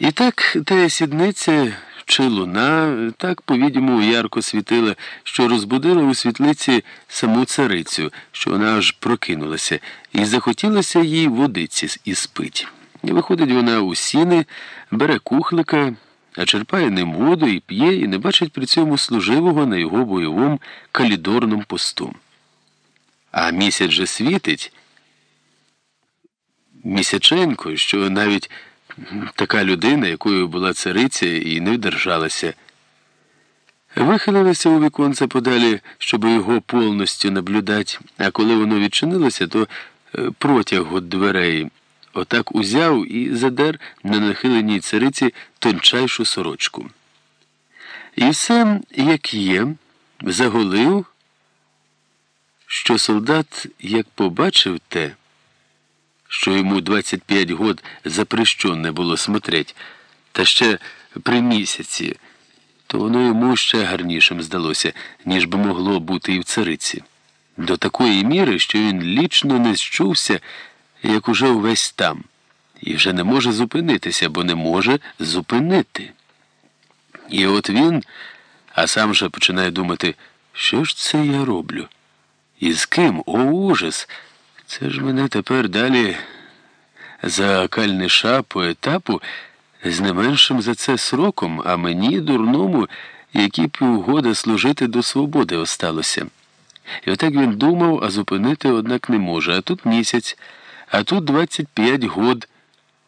І так та сідниця чи луна так, по-відьому, ярко світила, що розбудила у світлиці саму царицю, що вона аж прокинулася, і захотілося їй водиці і спить. І виходить вона у сіни, бере кухлика, а черпає ним воду і п'є, і не бачить при цьому служивого на його бойовому калідорному посту. А місяць же світить. Місяченко, що навіть така людина, якою була цариця, і не вдержалася. Вихилилася у віконце подалі, щоб його повністю наблюдати, а коли воно відчинилося, то е, протяг от дверей отак узяв і задер на нахиленій цариці тончайшу сорочку. І все, як є, заголив, що солдат, як побачив те, що йому 25 год запрещенне було смотреть, та ще при місяці, то воно йому ще гарнішим здалося, ніж би могло бути і в цариці. До такої міри, що він лічно не зчувся, як уже увесь там, і вже не може зупинитися, бо не може зупинити. І от він, а сам же починає думати, що ж це я роблю? І з ким? О, ужас! Це ж мене тепер далі за кальниша по етапу з не меншим за це сроком, а мені, дурному, які півгода служити до свободи осталося. І отак він думав, а зупинити, однак, не може. А тут місяць, а тут 25 год,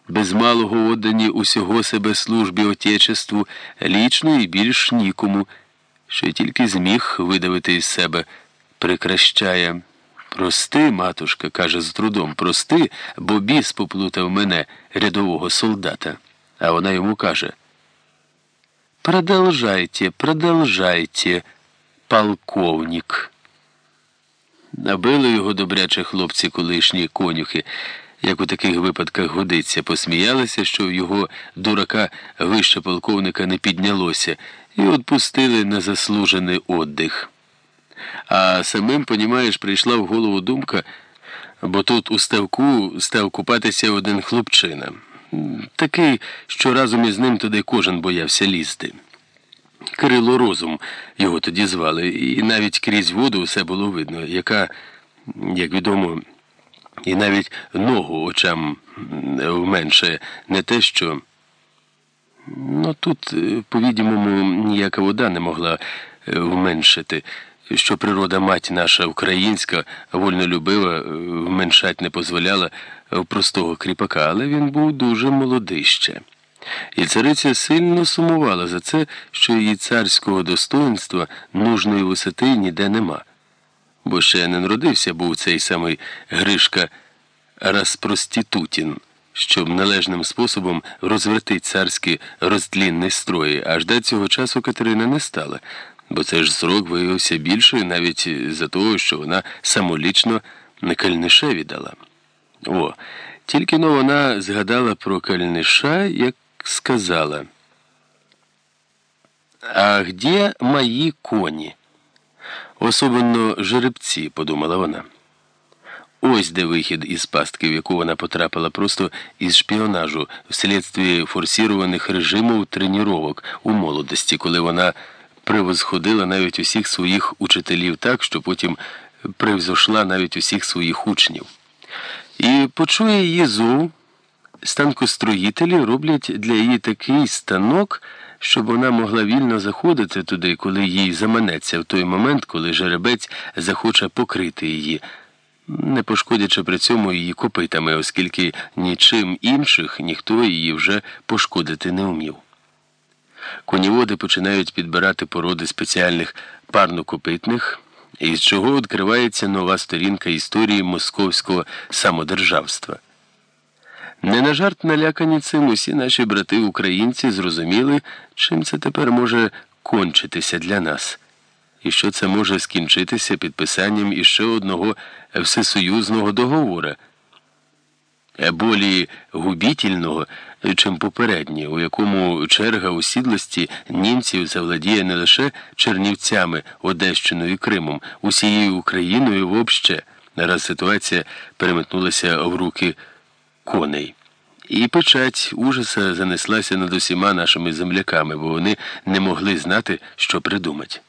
без малого odдані усього себе службі Отечеству, лічно і більш нікому, що тільки зміг видавити із себе, прикращає. Прости, матушка, каже з трудом, прости, бо біс поплутав мене, рядового солдата. А вона йому каже Продолжайте, продолжайте, полковник. Набили його добряче хлопці колишні конюхи, як у таких випадках годиться, посміялися, що в його дурака вище полковника не піднялося, і отпустили на заслужений отдих. А самим, понімаєш, прийшла в голову думка, бо тут у ставку став купатися один хлопчина. Такий, що разом із ним туди кожен боявся лізти. Кирило Розум його тоді звали, і навіть крізь воду все було видно, яка, як відомо, і навіть ногу очам вменше не те, що. Ну тут, по-відімому, ніяка вода не могла вменшити що природа мать наша українська вольнолюбива, е, вменшать не дозволяла в простого кріпака, але він був дуже молодий ще. І цариця сильно сумувала за це, що її царського достоинства нужної висоти ніде нема. Бо ще не народився був цей самий Гришка Распростітутін, щоб належним способом розвертить царські розтлінні строї, аж до цього часу Катерина не стала бо це ж срок виявився більшою навіть за того, що вона самолічно на кальниша віддала. О, тільки но вона згадала про кальниша, як сказала. А где мої коні? Особливо жеребці, подумала вона. Ось де вихід із пастки, в яку вона потрапила просто із шпіонажу вслідстві форсірованих режимів тренувок у молодості, коли вона превосходила навіть усіх своїх учителів так, що потім превзошла навіть усіх своїх учнів. І почує її зу, станкостроїтелі роблять для її такий станок, щоб вона могла вільно заходити туди, коли їй заманеться в той момент, коли жеребець захоче покрити її. Не пошкодячи при цьому її копитами, оскільки нічим інших ніхто її вже пошкодити не вмів. Коніводи починають підбирати породи спеціальних парнокопитних, із чого відкривається нова сторінка історії московського самодержавства. Не на жарт налякані цим усі наші брати українці зрозуміли, чим це тепер може кончитися для нас, і що це може скінчитися підписанням іще одного всесоюзного договору болі губітільного, чим попереднє, у якому черга усідлості німців завладіє не лише Чернівцями, Одещиною і Кримом, усією Україною вобще, раз ситуація переметнулася в руки коней. І печать ужаса занеслася над усіма нашими земляками, бо вони не могли знати, що придумать.